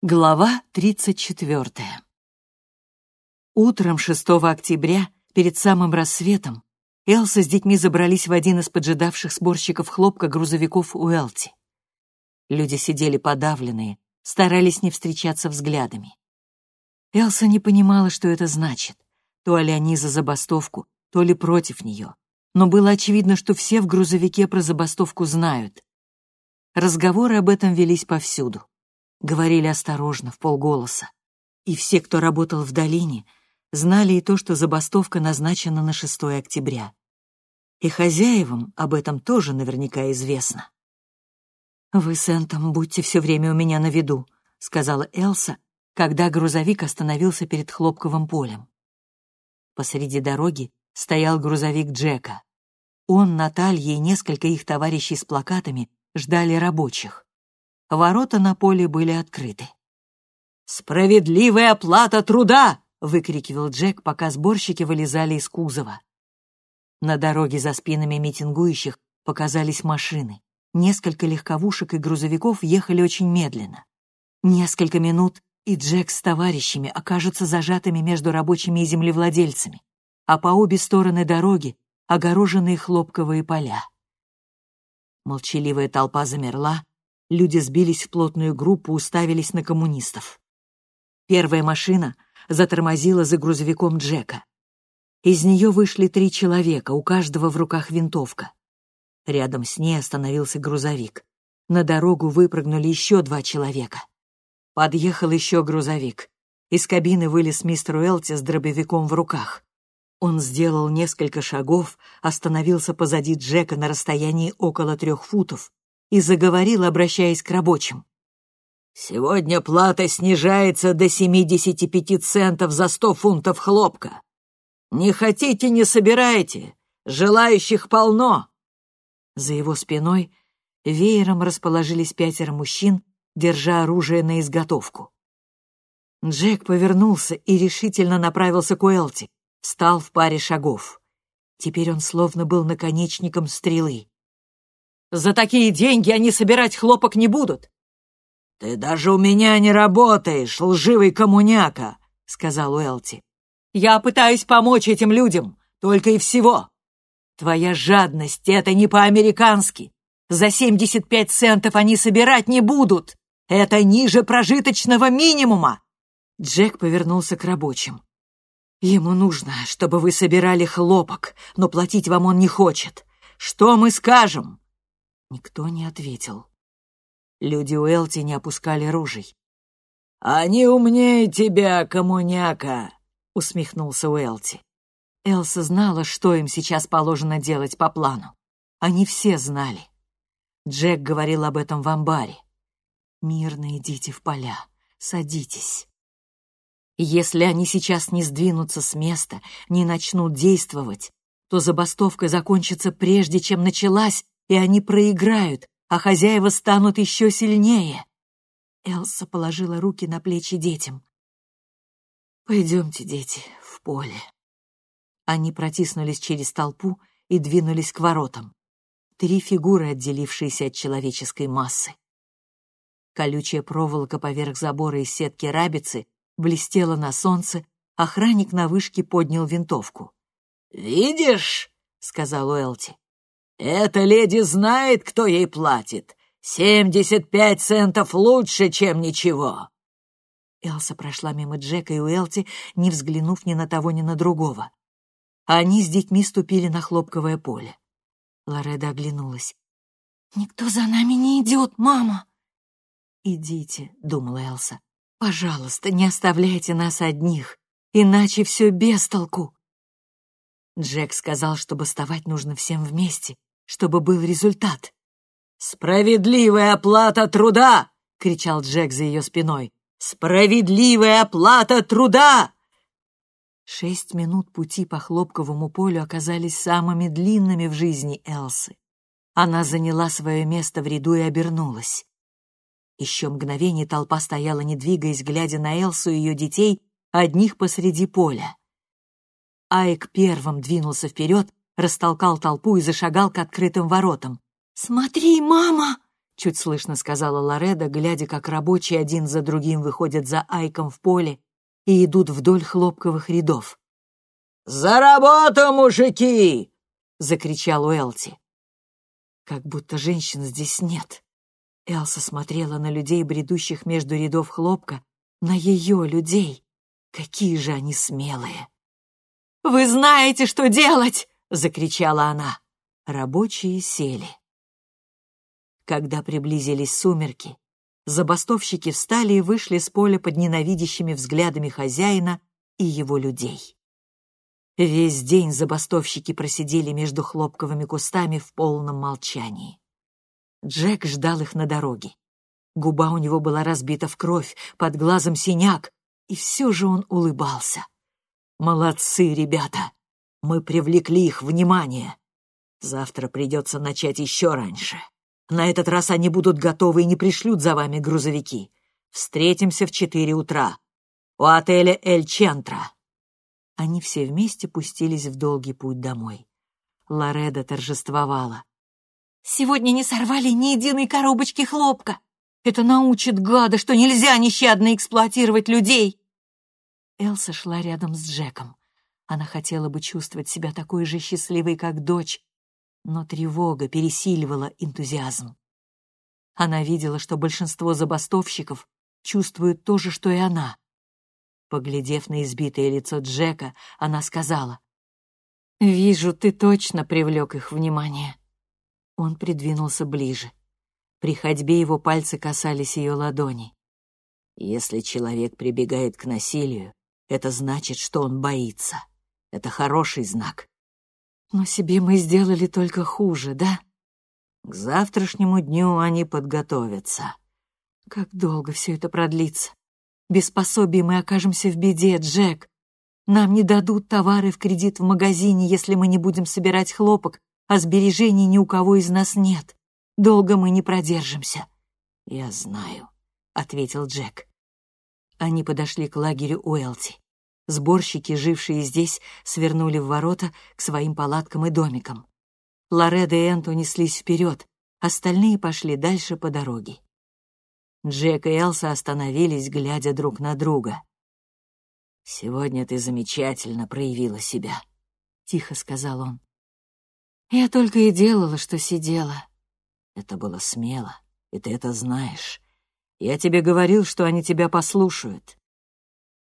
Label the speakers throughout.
Speaker 1: Глава 34. Утром 6 октября, перед самым рассветом, Элса с детьми забрались в один из поджидавших сборщиков хлопка грузовиков Уэлти. Люди сидели подавленные, старались не встречаться взглядами. Элса не понимала, что это значит. То ли они за забастовку, то ли против нее. Но было очевидно, что все в грузовике про забастовку знают. Разговоры об этом велись повсюду. Говорили осторожно, в полголоса. И все, кто работал в долине, знали и то, что забастовка назначена на 6 октября. И хозяевам об этом тоже наверняка известно. «Вы с Энтом будьте все время у меня на виду», — сказала Элса, когда грузовик остановился перед хлопковым полем. Посреди дороги стоял грузовик Джека. Он, Наталья и несколько их товарищей с плакатами ждали рабочих. Ворота на поле были открыты. «Справедливая оплата труда!» — выкрикивал Джек, пока сборщики вылезали из кузова. На дороге за спинами митингующих показались машины. Несколько легковушек и грузовиков ехали очень медленно. Несколько минут, и Джек с товарищами окажутся зажатыми между рабочими и землевладельцами, а по обе стороны дороги — огороженные хлопковые поля. Молчаливая толпа замерла, Люди сбились в плотную группу, уставились на коммунистов. Первая машина затормозила за грузовиком Джека. Из нее вышли три человека, у каждого в руках винтовка. Рядом с ней остановился грузовик. На дорогу выпрыгнули еще два человека. Подъехал еще грузовик. Из кабины вылез мистер Уэлти с дробовиком в руках. Он сделал несколько шагов, остановился позади Джека на расстоянии около трех футов и заговорил, обращаясь к рабочим. «Сегодня плата снижается до 75 центов за 100 фунтов хлопка. Не хотите — не собирайте, желающих полно». За его спиной веером расположились пятеро мужчин, держа оружие на изготовку. Джек повернулся и решительно направился к Уэлти, встал в паре шагов. Теперь он словно был наконечником стрелы. За такие деньги они собирать хлопок не будут. «Ты даже у меня не работаешь, лживый коммуняка», — сказал Уэлти. «Я пытаюсь помочь этим людям, только и всего. Твоя жадность — это не по-американски. За 75 центов они собирать не будут. Это ниже прожиточного минимума». Джек повернулся к рабочим. «Ему нужно, чтобы вы собирали хлопок, но платить вам он не хочет. Что мы скажем? Никто не ответил. Люди Уэлти не опускали ружей. «Они умнее тебя, коммуняка!» — усмехнулся Уэлти. Элса знала, что им сейчас положено делать по плану. Они все знали. Джек говорил об этом в амбаре. «Мирно идите в поля, садитесь». Если они сейчас не сдвинутся с места, не начнут действовать, то забастовка закончится прежде, чем началась, и они проиграют, а хозяева станут еще сильнее. Элса положила руки на плечи детям. «Пойдемте, дети, в поле». Они протиснулись через толпу и двинулись к воротам. Три фигуры, отделившиеся от человеческой массы. Колючая проволока поверх забора из сетки рабицы блестела на солнце, охранник на вышке поднял винтовку. «Видишь?» — сказал Уэлти. Эта леди знает, кто ей платит. Семьдесят пять центов лучше, чем ничего. Элса прошла мимо Джека и Уэлти, не взглянув ни на того, ни на другого. Они с детьми ступили на хлопковое поле. Лореда оглянулась. «Никто за нами не идет, мама!» «Идите», — думала Элса. «Пожалуйста, не оставляйте нас одних, иначе все без толку». Джек сказал, что бастовать нужно всем вместе, чтобы был результат. «Справедливая оплата труда!» — кричал Джек за ее спиной. «Справедливая оплата труда!» Шесть минут пути по хлопковому полю оказались самыми длинными в жизни Элсы. Она заняла свое место в ряду и обернулась. Еще мгновение толпа стояла, не двигаясь, глядя на Элсу и ее детей, одних посреди поля. Айк первым двинулся вперед, растолкал толпу и зашагал к открытым воротам. «Смотри, мама!» — чуть слышно сказала Лореда, глядя, как рабочие один за другим выходят за Айком в поле и идут вдоль хлопковых рядов. «За работу, мужики!» — закричал Уэлти. Как будто женщин здесь нет. Элса смотрела на людей, бредущих между рядов хлопка, на ее людей. Какие же они смелые! «Вы знаете, что делать!» — закричала она. Рабочие сели. Когда приблизились сумерки, забастовщики встали и вышли с поля под ненавидящими взглядами хозяина и его людей. Весь день забастовщики просидели между хлопковыми кустами в полном молчании. Джек ждал их на дороге. Губа у него была разбита в кровь, под глазом синяк, и все же он улыбался. «Молодцы, ребята! Мы привлекли их внимание. Завтра придется начать еще раньше. На этот раз они будут готовы и не пришлют за вами грузовики. Встретимся в четыре утра. У отеля «Эль Чентра». Они все вместе пустились в долгий путь домой. Лореда торжествовала. «Сегодня не сорвали ни единой коробочки хлопка. Это научит гада, что нельзя нещадно эксплуатировать людей!» Элса шла рядом с Джеком. Она хотела бы чувствовать себя такой же счастливой, как дочь, но тревога пересиливала энтузиазм. Она видела, что большинство забастовщиков чувствуют то же, что и она. Поглядев на избитое лицо Джека, она сказала, «Вижу, ты точно привлек их внимание». Он придвинулся ближе. При ходьбе его пальцы касались ее ладоней. Если человек прибегает к насилию, это значит, что он боится. Это хороший знак. Но себе мы сделали только хуже, да? К завтрашнему дню они подготовятся. Как долго все это продлится? Без пособий мы окажемся в беде, Джек. Нам не дадут товары в кредит в магазине, если мы не будем собирать хлопок, а сбережений ни у кого из нас нет. Долго мы не продержимся. Я знаю, ответил Джек. Они подошли к лагерю Уэлти. Сборщики, жившие здесь, свернули в ворота к своим палаткам и домикам. Лореда и Энто неслись вперед, остальные пошли дальше по дороге. Джек и Элса остановились, глядя друг на друга. «Сегодня ты замечательно проявила себя», — тихо сказал он. «Я только и делала, что сидела». Это было смело, и ты это знаешь. Я тебе говорил, что они тебя послушают.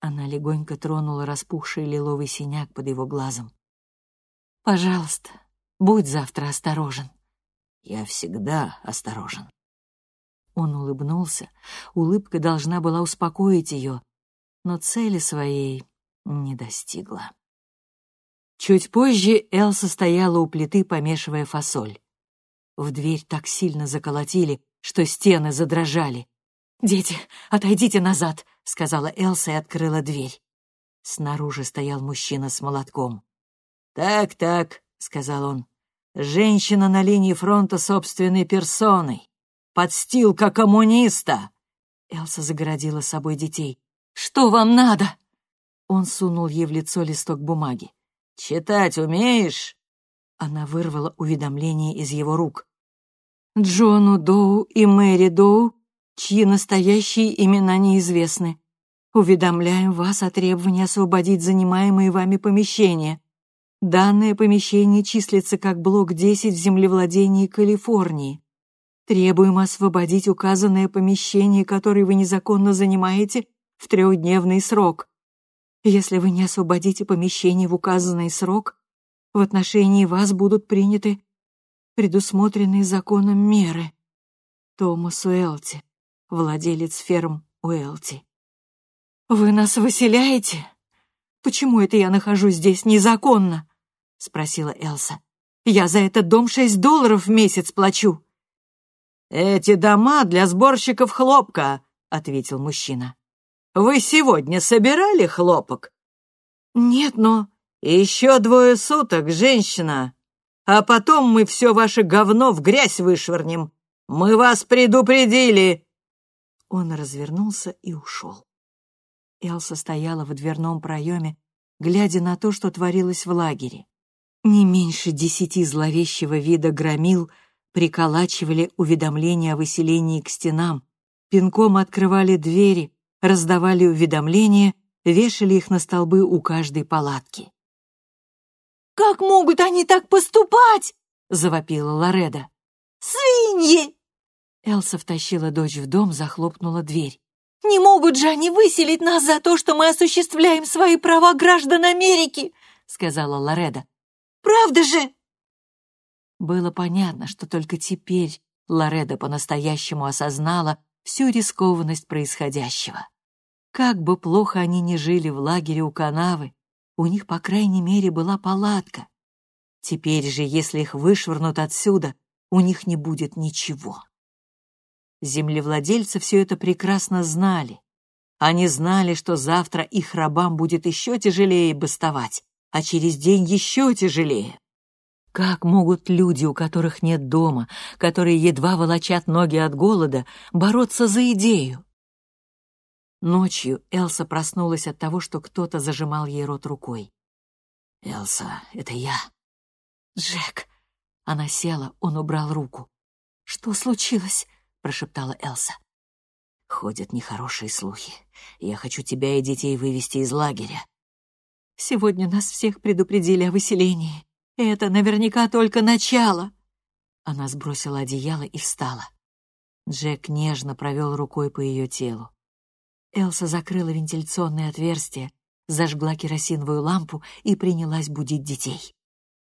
Speaker 1: Она легонько тронула распухший лиловый синяк под его глазом. «Пожалуйста, будь завтра осторожен». «Я всегда осторожен». Он улыбнулся. Улыбка должна была успокоить ее, но цели своей не достигла. Чуть позже Элса стояла у плиты, помешивая фасоль. В дверь так сильно заколотили, что стены задрожали. «Дети, отойдите назад!» — сказала Элса и открыла дверь. Снаружи стоял мужчина с молотком. «Так-так», — сказал он, — «женщина на линии фронта собственной персоной подстилка коммуниста!» Элса загородила собой детей. «Что вам надо?» Он сунул ей в лицо листок бумаги. «Читать умеешь?» Она вырвала уведомление из его рук. «Джону Доу и Мэри Доу, чьи настоящие имена неизвестны. Уведомляем вас о требовании освободить занимаемые вами помещения. Данное помещение числится как блок 10 в землевладении Калифорнии. Требуем освободить указанное помещение, которое вы незаконно занимаете, в трехдневный срок. Если вы не освободите помещение в указанный срок, в отношении вас будут приняты предусмотренные законом меры. Томас Уэлти, владелец ферм Уэлти. «Вы нас выселяете? Почему это я нахожусь здесь незаконно?» — спросила Элса. «Я за этот дом шесть долларов в месяц плачу». «Эти дома для сборщиков хлопка», — ответил мужчина. «Вы сегодня собирали хлопок?» «Нет, но...» «Еще двое суток, женщина, а потом мы все ваше говно в грязь вышвырнем. Мы вас предупредили!» Он развернулся и ушел. Элса стояла в дверном проеме, глядя на то, что творилось в лагере. Не меньше десяти зловещего вида громил приколачивали уведомления о выселении к стенам, пинком открывали двери, раздавали уведомления, вешали их на столбы у каждой палатки.
Speaker 2: «Как могут они так поступать?»
Speaker 1: — завопила Лореда.
Speaker 2: «Свиньи!»
Speaker 1: Элса втащила дочь в дом, захлопнула дверь.
Speaker 2: «Не могут же они выселить нас за то, что мы осуществляем свои права граждан Америки!» — сказала Лореда. «Правда же?»
Speaker 1: Было понятно, что только теперь Лореда по-настоящему осознала всю рискованность происходящего. Как бы плохо они ни жили в лагере у канавы, у них, по крайней мере, была палатка. Теперь же, если их вышвырнут отсюда, у них не будет ничего. Землевладельцы все это прекрасно знали. Они знали, что завтра их рабам будет еще тяжелее бастовать, а через день еще тяжелее. Как могут люди, у которых нет дома, которые едва волочат ноги от голода, бороться за идею? Ночью Элса проснулась от того, что кто-то зажимал ей рот рукой. «Элса, это я».
Speaker 2: «Джек».
Speaker 1: Она села, он убрал руку.
Speaker 2: «Что случилось?»
Speaker 1: — прошептала Элса. «Ходят нехорошие слухи. Я хочу тебя и детей вывести из лагеря».
Speaker 2: «Сегодня нас всех предупредили о выселении. Это наверняка только начало».
Speaker 1: Она сбросила одеяло и встала. Джек нежно провел рукой по ее телу. Элса закрыла вентиляционное отверстие, зажгла керосиновую лампу и принялась будить детей.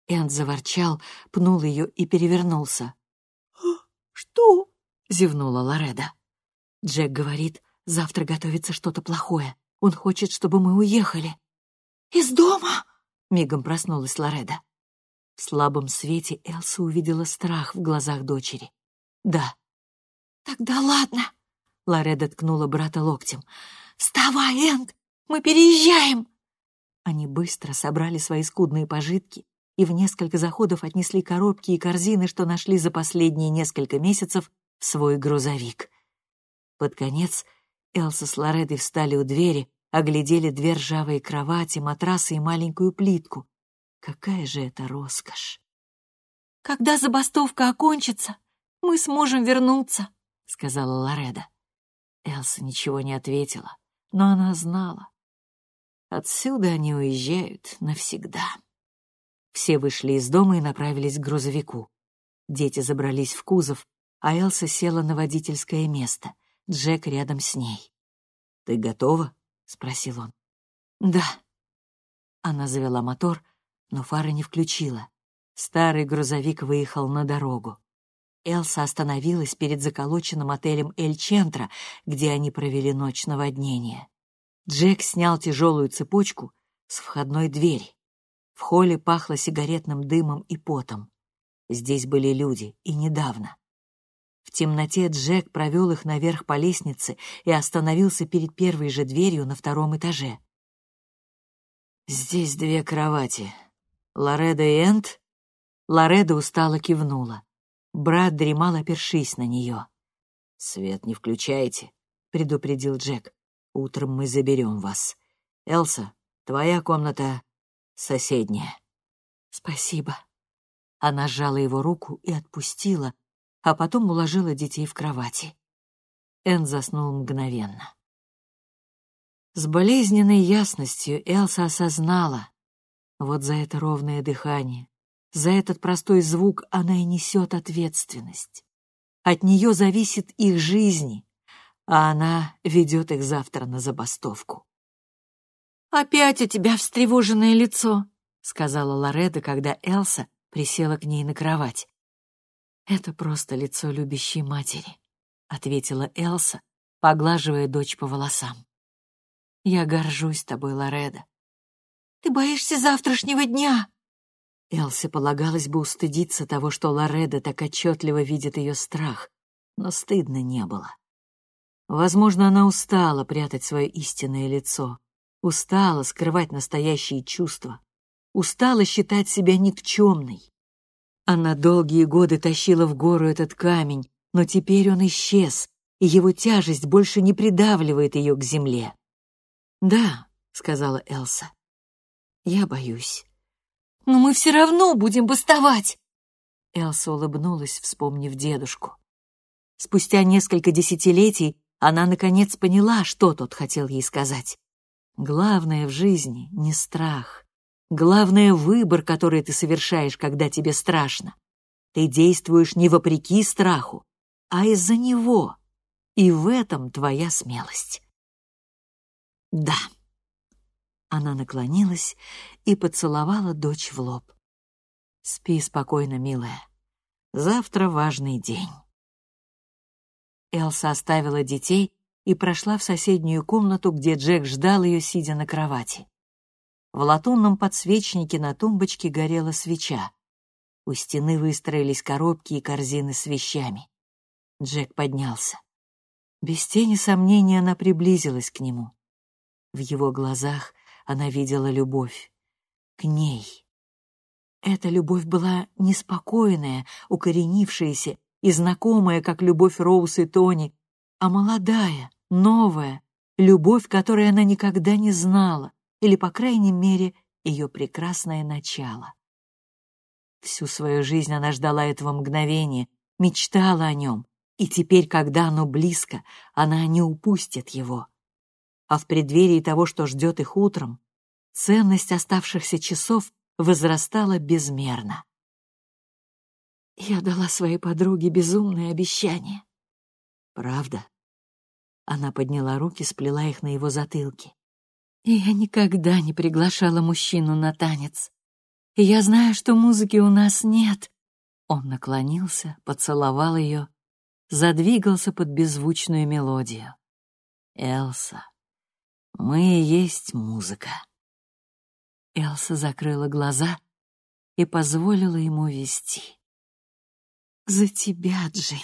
Speaker 1: Энд заворчал, пнул ее и перевернулся.
Speaker 2: «Что?»
Speaker 1: Зевнула Лореда. Джек говорит, завтра готовится что-то плохое. Он хочет, чтобы мы уехали.
Speaker 2: Из дома?
Speaker 1: Мигом проснулась Лореда. В слабом свете Элса увидела страх в глазах дочери. Да.
Speaker 2: Тогда ладно.
Speaker 1: Лореда ткнула брата локтем.
Speaker 2: Вставай, Энг, мы переезжаем.
Speaker 1: Они быстро собрали свои скудные пожитки и в несколько заходов отнесли коробки и корзины, что нашли за последние несколько месяцев свой грузовик. Под конец Элса с Лоредой встали у двери, оглядели две ржавые кровати, матрасы и маленькую плитку. Какая же это роскошь!
Speaker 2: «Когда забастовка окончится, мы сможем вернуться», — сказала Лореда.
Speaker 1: Элса ничего не ответила, но она знала. Отсюда они уезжают навсегда. Все вышли из дома и направились к грузовику. Дети забрались в кузов, а Элса села на водительское место, Джек рядом с ней. «Ты готова?» — спросил он.
Speaker 2: «Да».
Speaker 1: Она завела мотор, но фары не включила. Старый грузовик выехал на дорогу. Элса остановилась перед заколоченным отелем «Эль Чентра», где они провели ночь наводнения. Джек снял тяжелую цепочку с входной двери. В холле пахло сигаретным дымом и потом. Здесь были люди, и недавно. В темноте Джек провел их наверх по лестнице и остановился перед первой же дверью на втором этаже. «Здесь две кровати. Лореда и Энд?» Лореда устало кивнула. Брат дремал, опершись на нее. «Свет не включайте», — предупредил Джек. «Утром мы заберем вас. Элса, твоя комната соседняя». «Спасибо». Она сжала его руку и отпустила, а потом уложила детей в кровати. Эн заснул мгновенно. С болезненной ясностью Элса осознала, вот за это ровное дыхание, за этот простой звук она и несет ответственность. От нее зависит их жизни, а она ведет их завтра на забастовку.
Speaker 2: «Опять у тебя встревоженное лицо», —
Speaker 1: сказала Лореда, когда Элса присела к ней на кровать. «Это просто лицо любящей матери», — ответила Элса, поглаживая дочь по волосам. «Я горжусь тобой, Лореда».
Speaker 2: «Ты боишься завтрашнего дня?»
Speaker 1: Элсе полагалось бы устыдиться того, что Лореда так отчетливо видит ее страх, но стыдно не было. Возможно, она устала прятать свое истинное лицо, устала скрывать настоящие чувства, устала считать себя никчемной. Она долгие годы тащила в гору этот камень, но теперь он исчез, и его тяжесть больше не придавливает ее к земле. «Да», — сказала Элса, — «я боюсь».
Speaker 2: «Но мы все равно будем бастовать!»
Speaker 1: Элса улыбнулась, вспомнив дедушку. Спустя несколько десятилетий она, наконец, поняла, что тот хотел ей сказать. Главное в жизни — не страх. Главное — выбор, который ты совершаешь, когда тебе страшно. Ты действуешь не вопреки страху, а из-за него. И в этом твоя смелость. Да. Она наклонилась и поцеловала дочь в лоб. Спи спокойно, милая. Завтра важный день. Элса оставила детей и прошла в соседнюю комнату, где Джек ждал ее, сидя на кровати. В латунном подсвечнике на тумбочке горела свеча. У стены выстроились коробки и корзины с вещами. Джек поднялся. Без тени сомнения она приблизилась к нему. В его глазах она видела любовь. К ней. Эта любовь была неспокойная, укоренившаяся и знакомая, как любовь Роуз и Тони, а молодая, новая, любовь, которой она никогда не знала, или, по крайней мере, ее прекрасное начало. Всю свою жизнь она ждала этого мгновения, мечтала о нем, и теперь, когда оно близко, она не упустит его. А в преддверии того, что ждет их утром, ценность оставшихся часов возрастала безмерно. Я дала своей подруге безумное обещание. Правда? Она подняла руки, сплела их на его затылке. И я никогда не приглашала мужчину на танец. И я знаю, что музыки у нас нет. Он наклонился, поцеловал ее, задвигался под беззвучную мелодию. Элса, мы и есть музыка. Элса закрыла глаза и позволила ему вести. «За тебя, Джин!»